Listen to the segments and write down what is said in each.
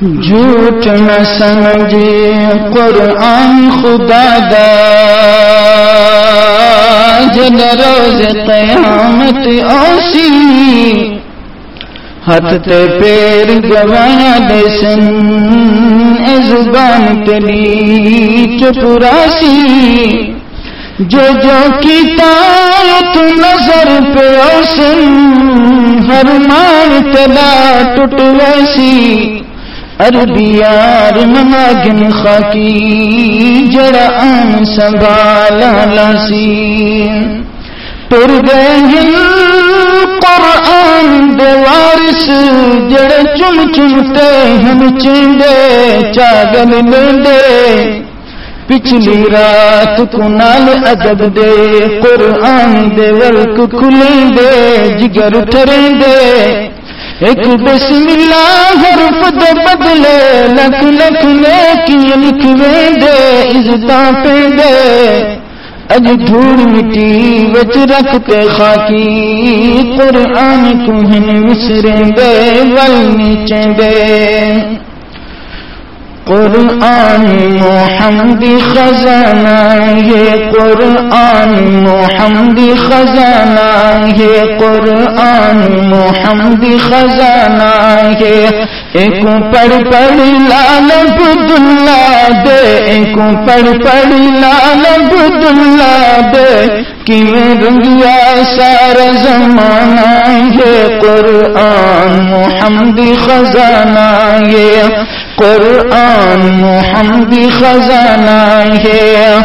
جھوٹ نہ سمجھے قرآن خدا دا۔ جن روز قیامت اوسی ہاتھ تے پیر گوایا دے سن زبان تلی چپراسی جو جو کی تایت نظر پہ اوسن، ہر مان تلا ٹوٹ ویسی۔ عربیار نماگن خاکی، جڑا آن سنبھالا لاسی ٹر گئے قرآن دے وارث، جڑے چم چمتے ہم چنڈے چاگل لنڈے پچھلی رات کو نال ادب دے، قرآن دے ولک کھلیں دے، جگر ٹریں دے۔ ایک بسم اللہ حرف دے بدلے، لکھ لکھ نیکی لکھویں دے، عزتاں پہ دے۔ اج دھوڑ مٹی وچ رکھ کے خاکی، قرآن کو ہن مصریں دے ول نیچے دے۔ قرآن محمدی خزانہ یہ قرآن محمدی خزانہ یہ قرآن محمدی خزانہ یہ ایک پڑھ پڑھ لال بدلا دے، ایک پڑھ پڑھ لال بدلا دے۔ کہ رنگیا سارا زمانہ یہ قرآن محمدی خزانہ یہ قرآن محمدی خزانہ ہے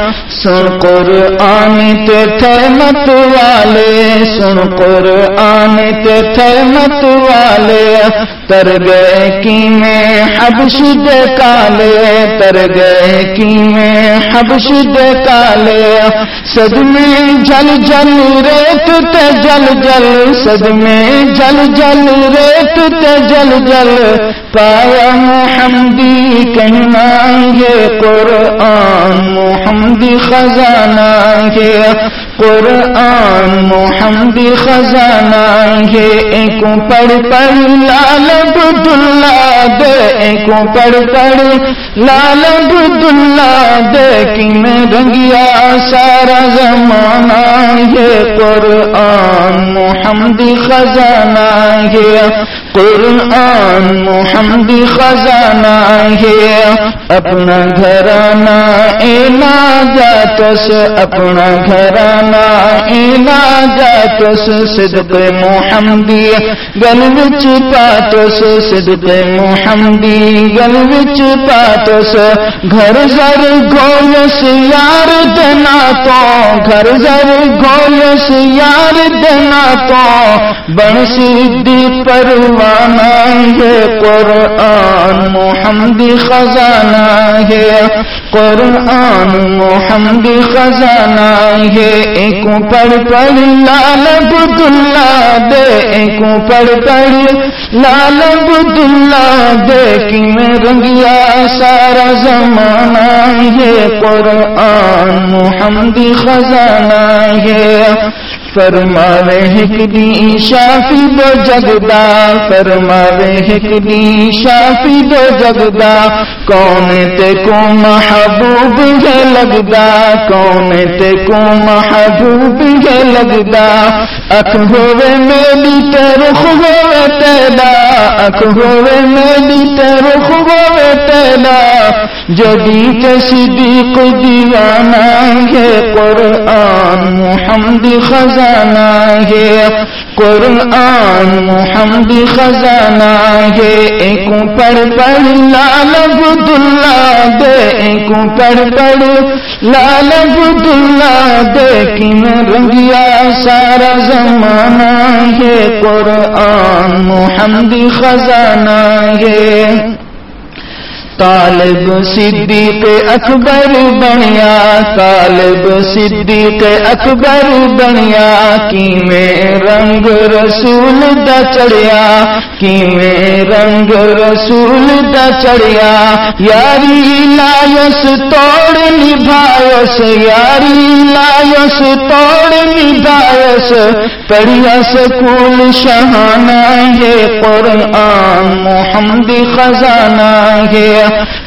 سن قرآن تے تھے مت والے، سن قرآن تے تھے مت والے۔ تر گئے کی میں حبش دے کالے، تر گئے کی میں حبش دے کالے۔ سد میں جل جل ریت تے جل جل سد میں جل جل ریت تے جل جل۔ پایا محمدی کہنا یہ قرآن، محمدی خزانہ یہ قرآن محمدی خزانہ یہ ایک پڑھ پڑھ لال بدلا دے۔ ایک پڑھ پڑھ لال بدلا دے۔ کہ میں رنگیا سارا زمانہ یہ قرآن محمدی خزانہ یہ قرآن محمدی خزانہ ہے، اپنا گھرانا اینا جاتس اپنا گھرانا اینا جاتس صدق محمدی گل وچ پاتس، صدق محمدی گل وچ پاتس، گھر زر گولس یار دینا تو، گھر زر گولس یار دینا تو، بن سیدھی پروانا یہ قرآن محمدی خزانہ ہے۔ قرآن محمدی خزانہ ہے۔ ایک پڑھ پڑھ لال بدلا دے۔ ایک پڑھ پڑھ لال بدلا دے۔ کہ میں رنگیا سارا زمانہ ہے؟ قرآن محمدی خزانہ ہے۔ فرماوے ہکلی شافی دو جگدا، فرماوے ہکلی شافی دو جگدا، کون تے کو محبوب ہے لگدا، کون تے کو محبوب ہے لگدا، اک ہوئے میلی تے رخ ہوئے تیلا اک ہوئے میلی تے رخ ہوئے تیلا جدی تے صدیق دیوانہ ہے، قرآن محمد خزانہ ہے۔ قرآن محمدی خزانہ ہے۔ ایک پڑھ پڑھ لال بدلا دے، ایک پڑھ پڑھ لال بدلا دے۔ کن رنگیا سارا زمانہ ہے، قرآن محمدی خزانہ ہے۔ طالب صدیق اکبر بنیا، طالب صدیق اکبر بنیا کی میں رنگ رسول دا چڑیا کی میں رنگ رسول دا چڑیا یاری لایس توڑ نبھایس، یاری لایس توڑ نبھایس، پڑھیا سکول شہانہ یہ قرآن، محمد خزانہ ہے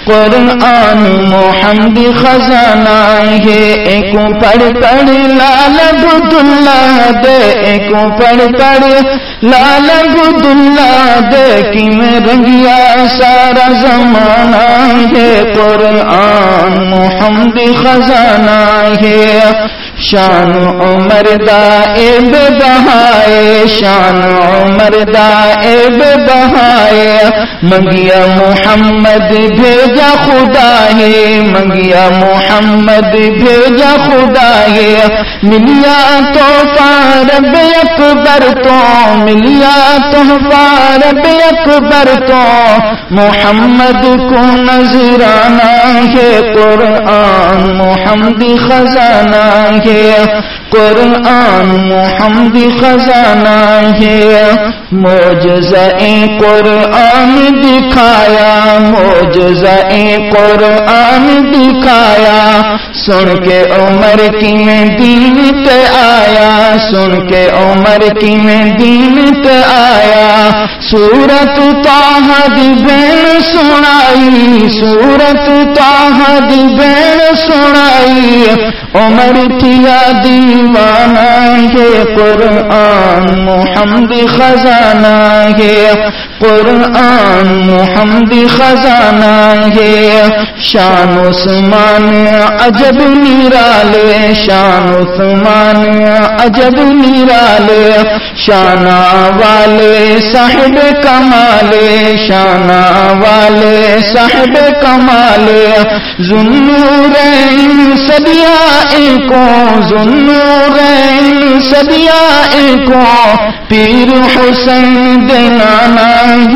قرآن محمد خزانہ ہے، ایک پڑھ پڑھ لال بد اللہ دے، ایک پڑھ پڑھ لال بد اللہ دے، کی میں رنگیا سارا زمانہ ہے، قرآن محمد خزانہ ہے۔ شان عمر دا ایب بہائے، شان عمر دا ایب بہائے۔ منگیا محمد بھیجا خدا ہے منگیا محمد بھیجا خدا ہے ملیا تو رب اکبر تو، ملیا تو رب اکبر تو۔ محمد کو نظرانہ ہے قرآن محمد خزانہ ہے۔ قرآن محمد خزانہ ہے۔ موجزہ قرآن دکھایا۔ موجزہ قرآن دکھایا۔ سن کے عمر کی میں دین تے آیا۔ سن کے عمر کی میں دین تے آیا۔ سورت تاہد بین سنائی سورت تاہد بین سنائی عمر کیا دیوانہ یہ قرآن محمد خزانہ یہ قرآن محمد خزانہ یہ شان عثمان عجب نیرالے شان عثمان عجب نیرالے شانہ والے صاحب کمالے شانہ والے صاحب کمالے ظنورین سدیا کو ظنورین سدیا کو پیر حسین دینانا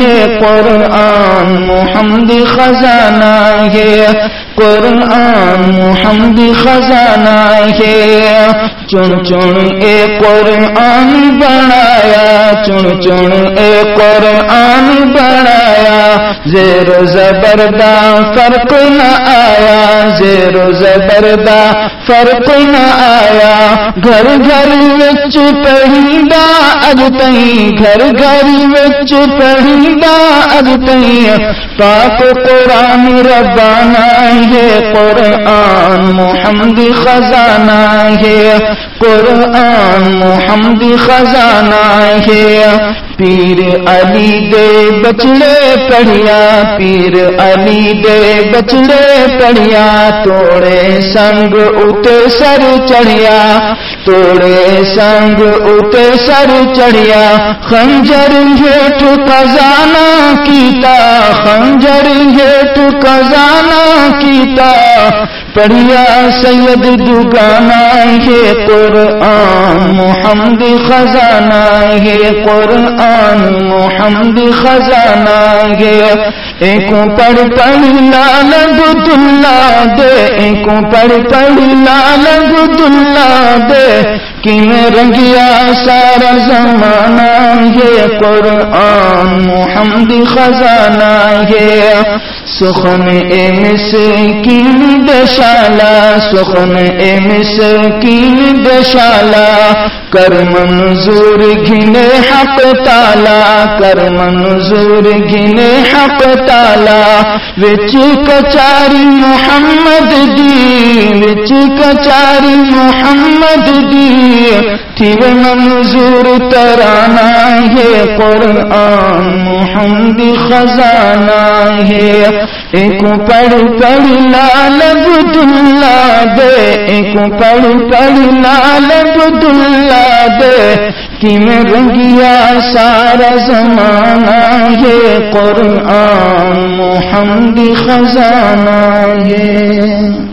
یہ قرآن محمد خزانہ یہ قرآن محمد خزانہ ہے۔ چن چن اے قرآن بنایا، چن چن اے قرآن بنایا، زیر زبردہ فرق نہ آیا، زیر زبردہ فرق نہ آیا۔ گھر گھر وچ پہندا اج تئی گھر گھر وچ پہندا اج تئی پاک قرآن ربانہ ہے، قرآن محمد خزانہ ہے۔ قرآن محمد خزانہ ہے۔ پیر علی دے بچڑے پڑھیا، پیر علی دے بچڑے پڑیا، توڑے سنگ اتے سر چڑھیا، توڑے سنگ اتے سر چڑھیا۔ خنجر جھیٹ خزانہ کیتا، خنجر جھیٹ خزانہ کیتا۔ پڑھیا سید دگانا ہے قرآن، محمد خزانہ ہے قرآن، محمد خزانہ ہے۔ ایک پڑھ پڑھ لال گد اللہ دے ایک پڑھ پڑھ لال گد اللہ دے۔ کہ میں رنگیا سارا زمانہ یہ قرآن، محمد خزانہ ہے۔ سخن اے مسکین دشالا، سخن اے مسکین دشالا، کر منظور گھنے حق تالا، کر منظور گن حق تالا، وچ کچاری محمد دی وچ کچاری محمد دی تھی منظور ترانا ہے، قرآن محمد خزانہ ہے۔ ایک پڑھ پڑھ لال بد اللہ دے، ایک پڑھ پڑھ لال بد اللہ دے۔ کہ میں رنگیا سارا زمانہ یہ قرآن محمد خزانہ یہ